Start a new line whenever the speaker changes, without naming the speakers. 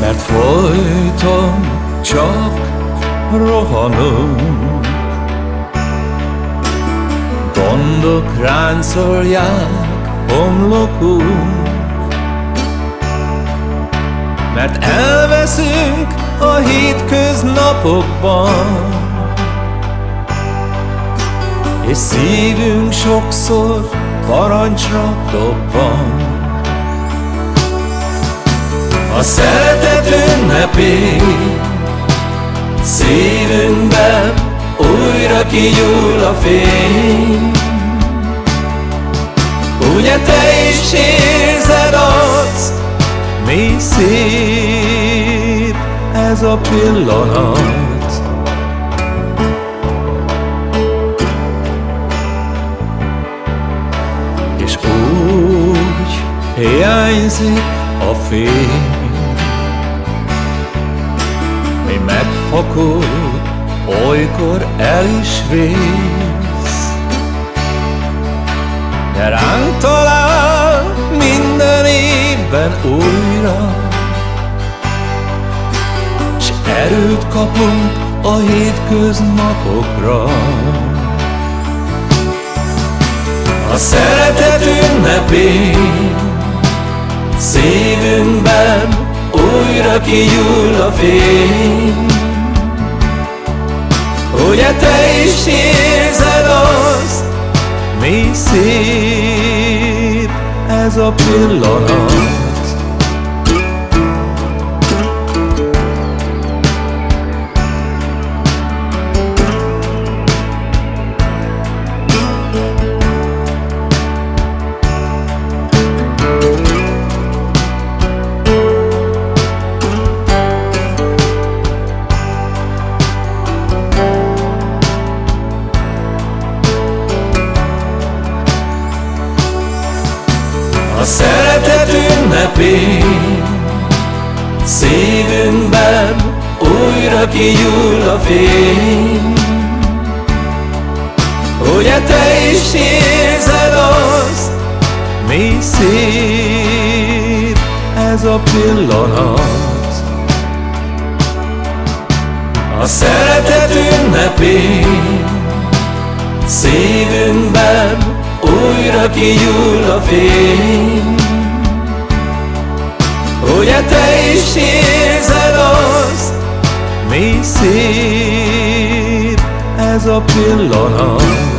Mert folyton csak rohanunk. Gondok ráncolják homlokunk. Mert elveszünk a hétköznapokban És szívünk sokszor parancsra dobban. A szeretet ünnepén Szívünkben újra kigyúl a fény. Ugye te is érzed azt, mi szép ez a pillanat hiányzik a fény. Mi megfakul, olykor el is vész. De ránk talál minden évben újra. S erőt kapunk a hétköznapokra. A szeretet ünnepén Szívünkben újra kigyúl a fény. Ugye te is érzed azt, mi szép ez a pillanat szeretet ünnepén Szívünkben újra kigyúl a fény. Ugye te is érzed azt, mi szép ez a pillanat? A szeretet ünnepén Szívünkben újra kigyúl a fény. Ugye te is érzed azt, mi szép ez a pillanat